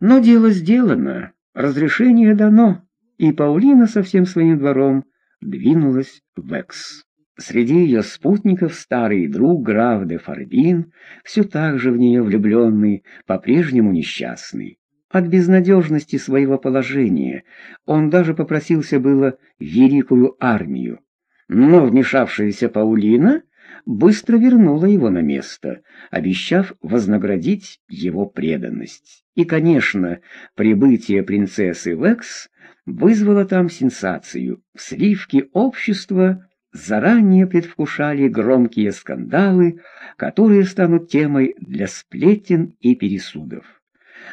Но дело сделано, разрешение дано, и Паулина со всем своим двором двинулась в Экс. Среди ее спутников старый друг граф де Фарбин, все так же в нее влюбленный, по-прежнему несчастный. От безнадежности своего положения он даже попросился было в великую армию. Но вмешавшаяся Паулина быстро вернула его на место, обещав вознаградить его преданность. И, конечно, прибытие принцессы Векс вызвало там сенсацию. В сливке общества заранее предвкушали громкие скандалы, которые станут темой для сплетен и пересудов.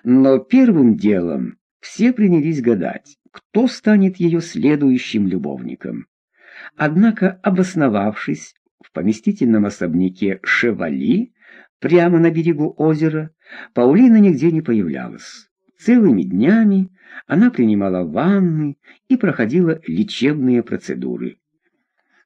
Но первым делом все принялись гадать, кто станет ее следующим любовником. Однако, обосновавшись в поместительном особняке Шевали, прямо на берегу озера, Паулина нигде не появлялась. Целыми днями она принимала ванны и проходила лечебные процедуры.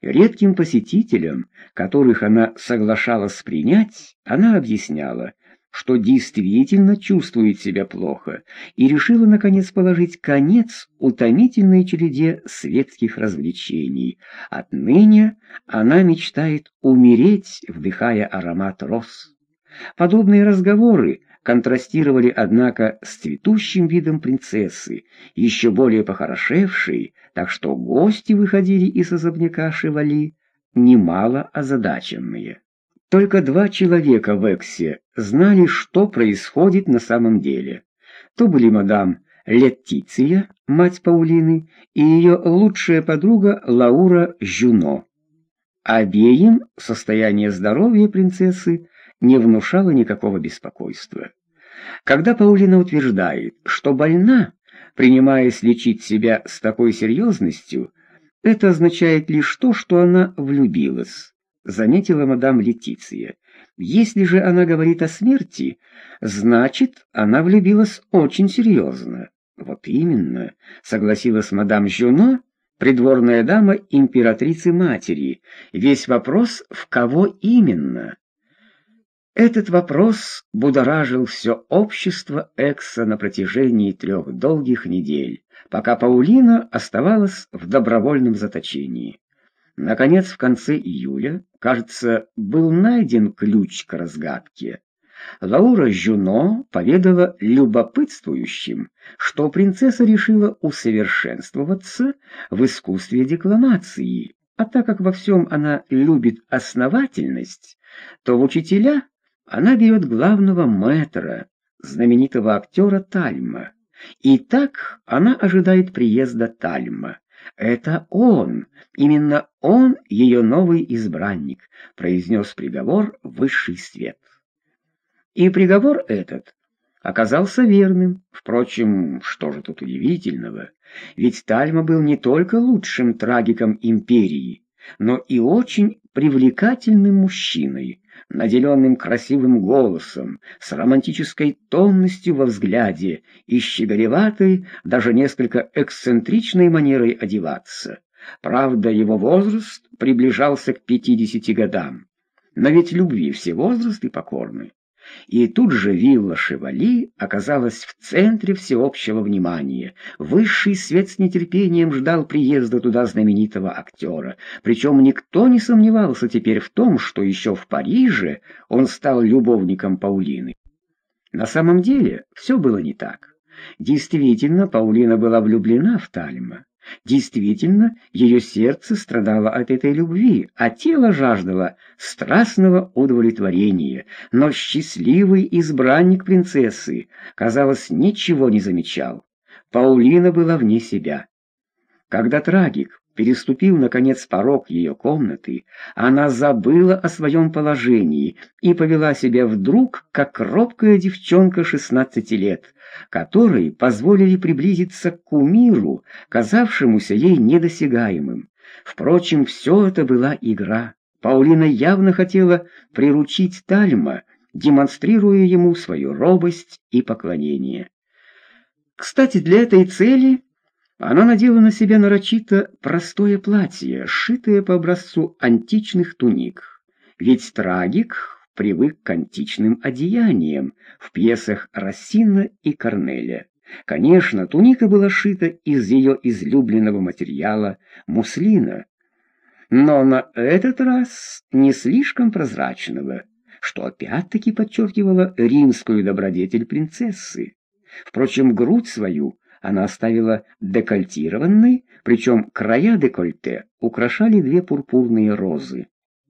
Редким посетителям, которых она соглашалась принять, она объясняла, что действительно чувствует себя плохо, и решила, наконец, положить конец утомительной череде светских развлечений. Отныне она мечтает умереть, вдыхая аромат роз. Подобные разговоры контрастировали, однако, с цветущим видом принцессы, еще более похорошевшей, так что гости выходили из особняка Шевали, немало озадаченные. Только два человека в Эксе знали, что происходит на самом деле. То были мадам Летиция, мать Паулины, и ее лучшая подруга Лаура Жюно. Обеим состояние здоровья принцессы не внушало никакого беспокойства. Когда Паулина утверждает, что больна, принимаясь лечить себя с такой серьезностью, это означает лишь то, что она влюбилась, заметила мадам Летиция. Если же она говорит о смерти, значит, она влюбилась очень серьезно. Вот именно, согласилась мадам Жюно, придворная дама императрицы-матери. Весь вопрос, в кого именно. Этот вопрос будоражил все общество Экса на протяжении трех долгих недель, пока Паулина оставалась в добровольном заточении. Наконец, в конце июля, кажется, был найден ключ к разгадке. Лаура Жюно поведала любопытствующим, что принцесса решила усовершенствоваться в искусстве декламации, а так как во всем она любит основательность, то в учителя она берет главного мэтра, знаменитого актера Тальма. И так она ожидает приезда Тальма. Это он, именно он ее новый избранник, произнес приговор высший свет. И приговор этот оказался верным. Впрочем, что же тут удивительного? Ведь Тальма был не только лучшим трагиком империи, но и очень привлекательным мужчиной, наделенным красивым голосом, с романтической тонностью во взгляде и щеголеватой, даже несколько эксцентричной манерой одеваться. Правда, его возраст приближался к пятидесяти годам. Но ведь любви все возрасты покорны. И тут же вилла Шевали оказалась в центре всеобщего внимания. Высший свет с нетерпением ждал приезда туда знаменитого актера. Причем никто не сомневался теперь в том, что еще в Париже он стал любовником Паулины. На самом деле все было не так. Действительно, Паулина была влюблена в Тальма. Действительно, ее сердце страдало от этой любви, а тело жаждало страстного удовлетворения, но счастливый избранник принцессы, казалось, ничего не замечал. Паулина была вне себя. Когда трагик переступил, наконец, порог ее комнаты, она забыла о своем положении и повела себя вдруг, как робкая девчонка шестнадцати лет, которой позволили приблизиться к кумиру, казавшемуся ей недосягаемым. Впрочем, все это была игра. Паулина явно хотела приручить Тальма, демонстрируя ему свою робость и поклонение. Кстати, для этой цели она надела на себя нарочито простое платье, сшитое по образцу античных туник. Ведь трагик привык к античным одеяниям в пьесах Рассина и Корнеля. Конечно, туника была шита из ее излюбленного материала муслина, но на этот раз не слишком прозрачного, что опять-таки подчеркивало римскую добродетель принцессы. Впрочем, грудь свою она оставила декольтированной, причем края декольте украшали две пурпурные розы.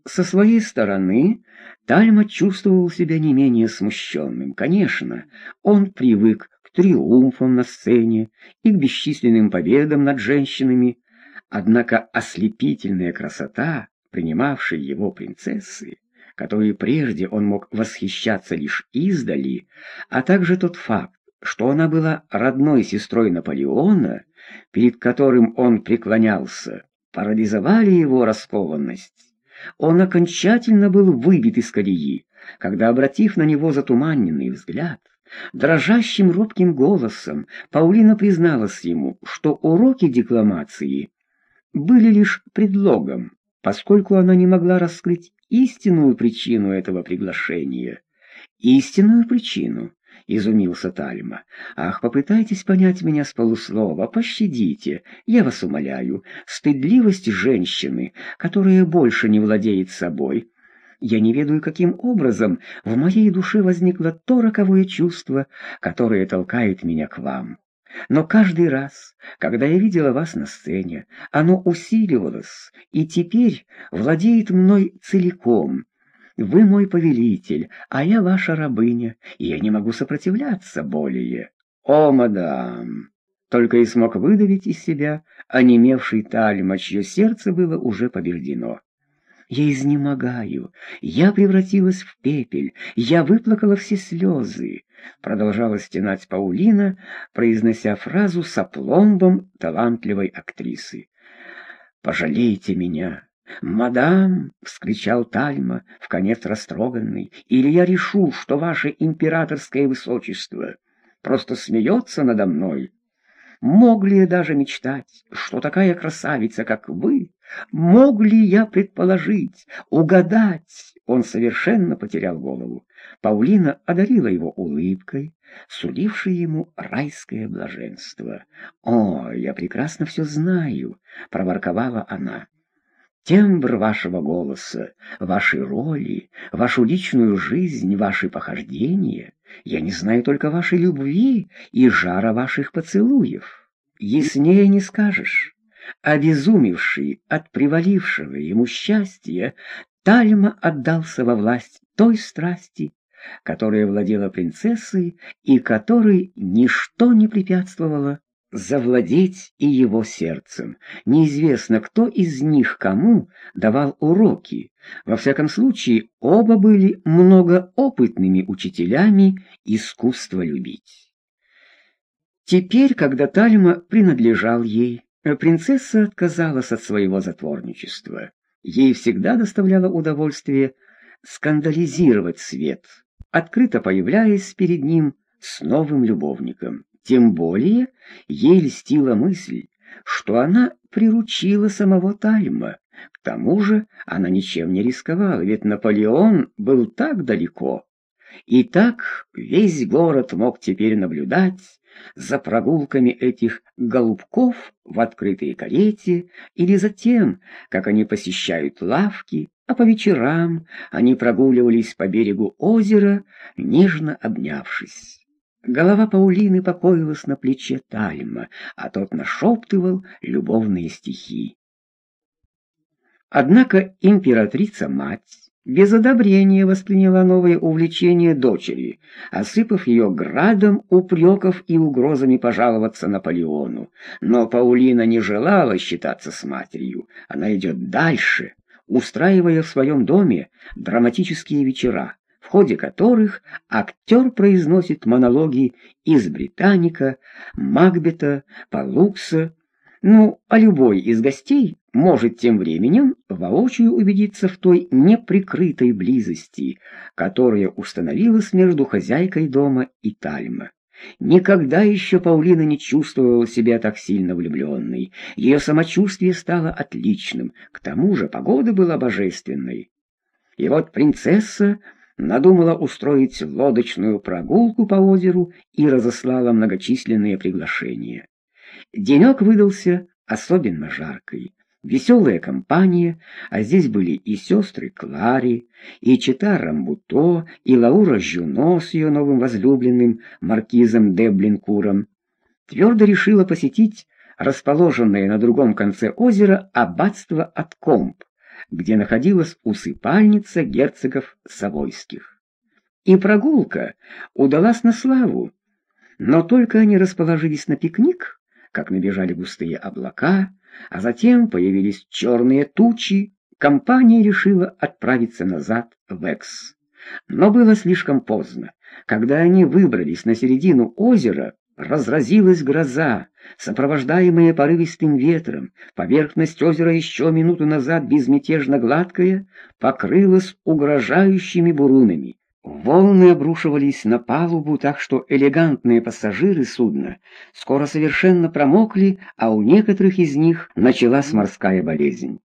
Со своей стороны Тальма чувствовал себя не менее смущенным. Конечно, он привык к триумфам на сцене и к бесчисленным победам над женщинами, однако ослепительная красота, принимавшей его принцессы, которой прежде он мог восхищаться лишь издали, а также тот факт, что она была родной сестрой Наполеона, перед которым он преклонялся, парализовали его раскованность. Он окончательно был выбит из колеи, когда, обратив на него затуманенный взгляд, дрожащим робким голосом Паулина призналась ему, что уроки декламации были лишь предлогом, поскольку она не могла раскрыть истинную причину этого приглашения. Истинную причину, — изумился Тальма. «Ах, попытайтесь понять меня с полуслова, пощадите, я вас умоляю, стыдливость женщины, которая больше не владеет собой». Я не ведаю, каким образом в моей душе возникло то роковое чувство, которое толкает меня к вам. Но каждый раз, когда я видела вас на сцене, оно усиливалось и теперь владеет мной целиком, вы мой повелитель, а я ваша рабыня, и я не могу сопротивляться более. О, мадам!» Только и смог выдавить из себя онемевший Тальма, чье сердце было уже побеждено. Я изнемогаю, я превратилась в пепель, я выплакала все слезы, продолжала стенать Паулина, произнося фразу с опломбом талантливой актрисы. «Пожалейте меня, «Мадам!» — вскричал Тальма, вконец растроганный, «или я решу, что ваше императорское высочество просто смеется надо мной. Мог ли я даже мечтать, что такая красавица, как вы, мог ли я предположить, угадать?» Он совершенно потерял голову. Паулина одарила его улыбкой, сулившей ему райское блаженство. «О, я прекрасно все знаю!» — проворковала она тембр вашего голоса, вашей роли, вашу личную жизнь, ваши похождения. Я не знаю только вашей любви и жара ваших поцелуев. Яснее не скажешь. Обезумевший от привалившего ему счастья, Тальма отдался во власть той страсти, которая владела принцессой и которой ничто не препятствовало завладеть и его сердцем. Неизвестно, кто из них кому давал уроки. Во всяком случае, оба были многоопытными учителями искусства любить. Теперь, когда Тальма принадлежал ей, принцесса отказалась от своего затворничества. Ей всегда доставляло удовольствие скандализировать свет, открыто появляясь перед ним с новым любовником. Тем более ей льстила мысль, что она приручила самого Тальма. К тому же она ничем не рисковала, ведь Наполеон был так далеко. И так весь город мог теперь наблюдать за прогулками этих голубков в открытой карете или за тем, как они посещают лавки, а по вечерам они прогуливались по берегу озера, нежно обнявшись. Голова Паулины покоилась на плече Тальма, а тот нашептывал любовные стихи. Однако императрица-мать без одобрения восприняла новое увлечение дочери, осыпав ее градом упреков и угрозами пожаловаться Наполеону. Но Паулина не желала считаться с матерью, она идет дальше, устраивая в своем доме драматические вечера, ходе которых актер произносит монологи из «Британика», «Макбета», «Палукса», ну, а любой из гостей может тем временем воочию убедиться в той неприкрытой близости, которая установилась между хозяйкой дома и Тальма. Никогда еще Паулина не чувствовала себя так сильно влюбленной. Ее самочувствие стало отличным, к тому же погода была божественной. И вот принцесса надумала устроить лодочную прогулку по озеру и разослала многочисленные приглашения. Денек выдался особенно жаркий. Веселая компания, а здесь были и сестры Клари, и чита Рамбуто, и Лаура Жюно с ее новым возлюбленным, маркизом Деблинкуром. Твердо решила посетить расположенное на другом конце озера аббатство от Комп, где находилась усыпальница герцогов Савойских. И прогулка удалась на славу, но только они расположились на пикник, как набежали густые облака, а затем появились черные тучи, компания решила отправиться назад в Экс. Но было слишком поздно. Когда они выбрались на середину озера, разразилась гроза, сопровождаемая порывистым ветром. Поверхность озера еще минуту назад безмятежно гладкая покрылась угрожающими бурунами. Волны обрушивались на палубу, так что элегантные пассажиры судна скоро совершенно промокли, а у некоторых из них началась морская болезнь.